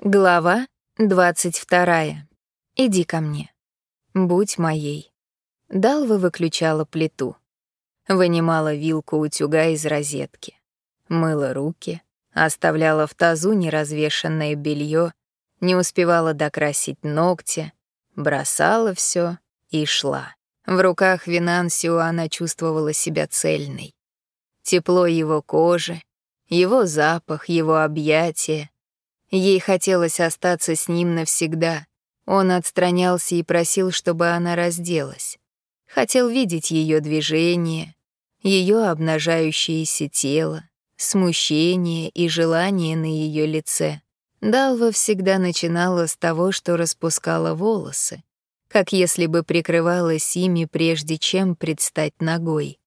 Глава 22. Иди ко мне. Будь моей. Далва выключала плиту. Вынимала вилку утюга из розетки. Мыла руки, оставляла в тазу неразвешенное белье, не успевала докрасить ногти, бросала все и шла. В руках Винансио она чувствовала себя цельной. Тепло его кожи, его запах, его объятия — Ей хотелось остаться с ним навсегда. Он отстранялся и просил, чтобы она разделась. Хотел видеть ее движение, ее обнажающееся тело, смущение и желание на ее лице. Далва всегда начинала с того, что распускала волосы, как если бы прикрывалась ими, прежде чем предстать ногой.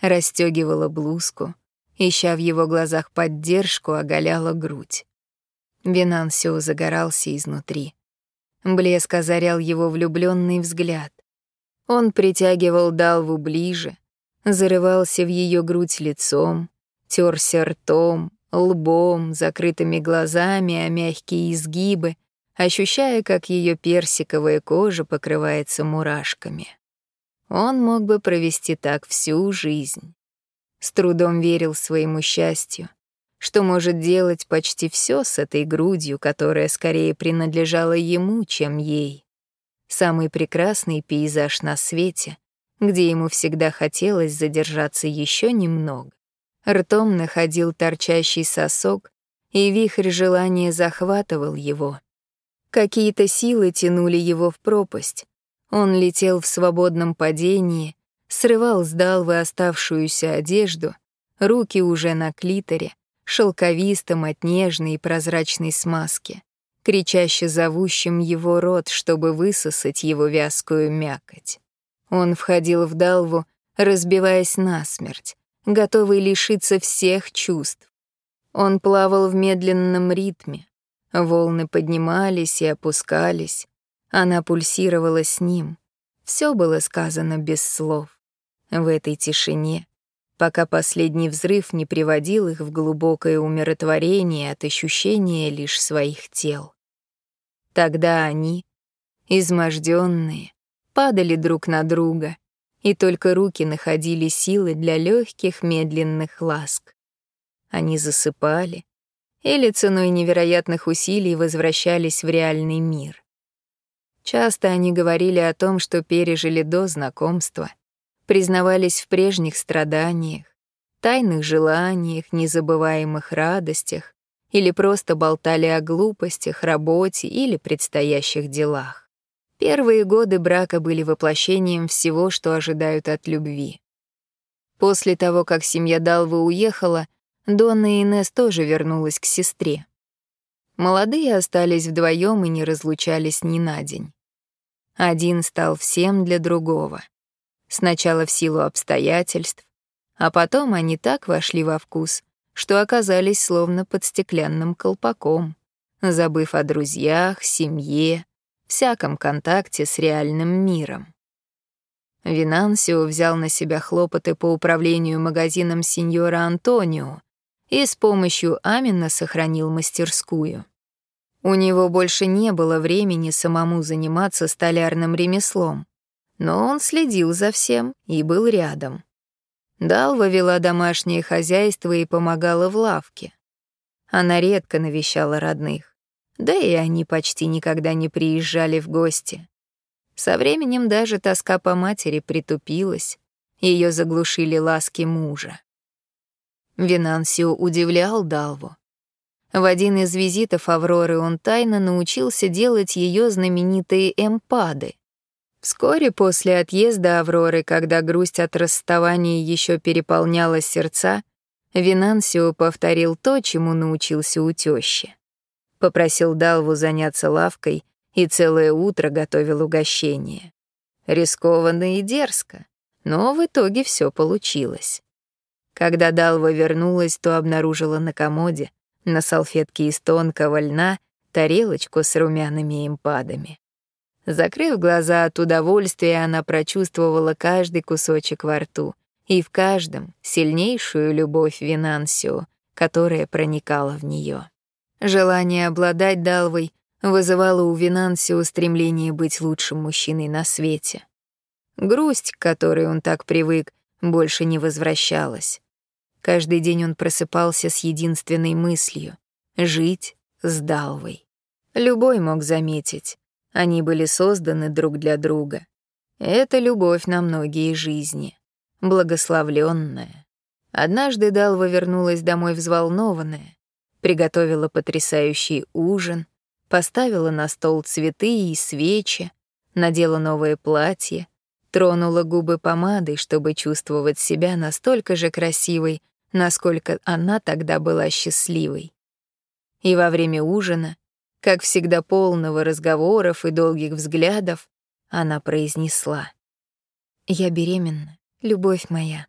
Расстегивала блузку, ища в его глазах поддержку, оголяла грудь. Винансио загорался изнутри. Блеск озарял его влюбленный взгляд. Он притягивал Далву ближе, зарывался в ее грудь лицом, терся ртом, лбом, закрытыми глазами о мягкие изгибы, ощущая, как ее персиковая кожа покрывается мурашками. Он мог бы провести так всю жизнь. С трудом верил своему счастью что может делать почти все с этой грудью, которая скорее принадлежала ему, чем ей. Самый прекрасный пейзаж на свете, где ему всегда хотелось задержаться еще немного. Ртом находил торчащий сосок, и вихрь желания захватывал его. Какие-то силы тянули его в пропасть. Он летел в свободном падении, срывал с далвы оставшуюся одежду, руки уже на клиторе, шелковистым от нежной и прозрачной смазки, кричаще зовущим его рот, чтобы высосать его вязкую мякоть. Он входил в далву, разбиваясь насмерть, готовый лишиться всех чувств. Он плавал в медленном ритме. Волны поднимались и опускались. Она пульсировала с ним. Все было сказано без слов. В этой тишине пока последний взрыв не приводил их в глубокое умиротворение от ощущения лишь своих тел. Тогда они, изможденные, падали друг на друга, и только руки находили силы для легких медленных ласк. Они засыпали или ценой невероятных усилий возвращались в реальный мир. Часто они говорили о том, что пережили до знакомства — признавались в прежних страданиях, тайных желаниях, незабываемых радостях или просто болтали о глупостях, работе или предстоящих делах. Первые годы брака были воплощением всего, что ожидают от любви. После того, как семья Далвы уехала, Донна и Инесс тоже вернулась к сестре. Молодые остались вдвоем и не разлучались ни на день. Один стал всем для другого — Сначала в силу обстоятельств, а потом они так вошли во вкус, что оказались словно под стеклянным колпаком, забыв о друзьях, семье, всяком контакте с реальным миром. Винансио взял на себя хлопоты по управлению магазином сеньора Антонио и с помощью Амина сохранил мастерскую. У него больше не было времени самому заниматься столярным ремеслом но он следил за всем и был рядом. Далва вела домашнее хозяйство и помогала в лавке. Она редко навещала родных, да и они почти никогда не приезжали в гости. Со временем даже тоска по матери притупилась, ее заглушили ласки мужа. Винансио удивлял Далву. В один из визитов Авроры он тайно научился делать ее знаменитые эмпады, Вскоре после отъезда Авроры, когда грусть от расставания еще переполняла сердца, Винансио повторил то, чему научился у тещи. Попросил Далву заняться лавкой и целое утро готовил угощение. Рискованно и дерзко, но в итоге все получилось. Когда Далва вернулась, то обнаружила на комоде, на салфетке из тонкого льна, тарелочку с румяными импадами. Закрыв глаза от удовольствия, она прочувствовала каждый кусочек во рту и в каждом сильнейшую любовь Винансио, которая проникала в нее. Желание обладать Далвой вызывало у Винансио стремление быть лучшим мужчиной на свете. Грусть, к которой он так привык, больше не возвращалась. Каждый день он просыпался с единственной мыслью — жить с Далвой. Любой мог заметить, они были созданы друг для друга. Это любовь на многие жизни, благословленная. Однажды Далва вернулась домой взволнованная, приготовила потрясающий ужин, поставила на стол цветы и свечи, надела новое платье, тронула губы помадой, чтобы чувствовать себя настолько же красивой, насколько она тогда была счастливой. И во время ужина как всегда полного разговоров и долгих взглядов, она произнесла. «Я беременна, любовь моя.